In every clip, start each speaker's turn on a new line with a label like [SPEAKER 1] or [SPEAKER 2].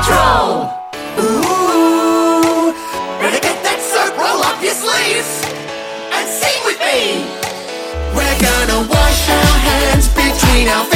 [SPEAKER 1] Patrol!
[SPEAKER 2] Ooh, better get that soap, roll up your sleeves, and sing with me. We're gonna wash our hands between our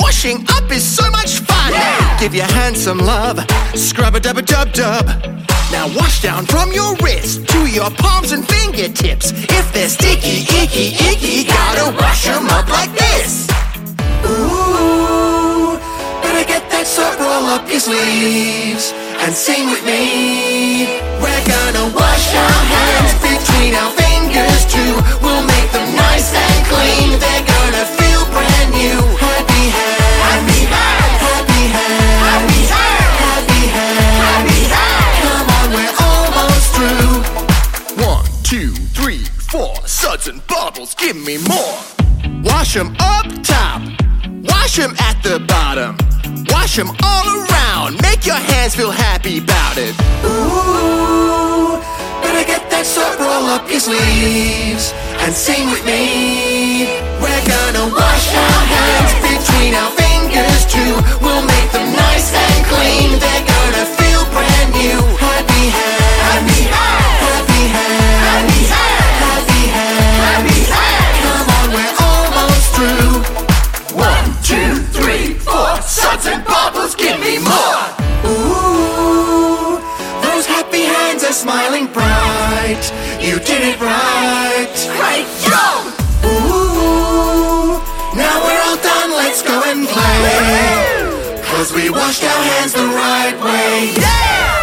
[SPEAKER 2] Washing up is so much fun.
[SPEAKER 1] Yeah.
[SPEAKER 2] Give your hands some love. Scrub a dub a dub dub. Now wash down from your wrist to your palms and fingertips. If they're sticky, icky, icky, gotta wash them up like this. Ooh, better get that soap, roll up your sleeves and sing with me. We're gonna wash our hands between our two, three, four. Suds and bubbles, give me more. Wash them up top. Wash them at the bottom. Wash them all around. Make your hands feel happy about it. Ooh, better get that soap, roll up your sleeves and sing with me. Smiling bright. You did it right. Great job. Ooh, now we're all done. Let's go and play. Cause we washed our hands the right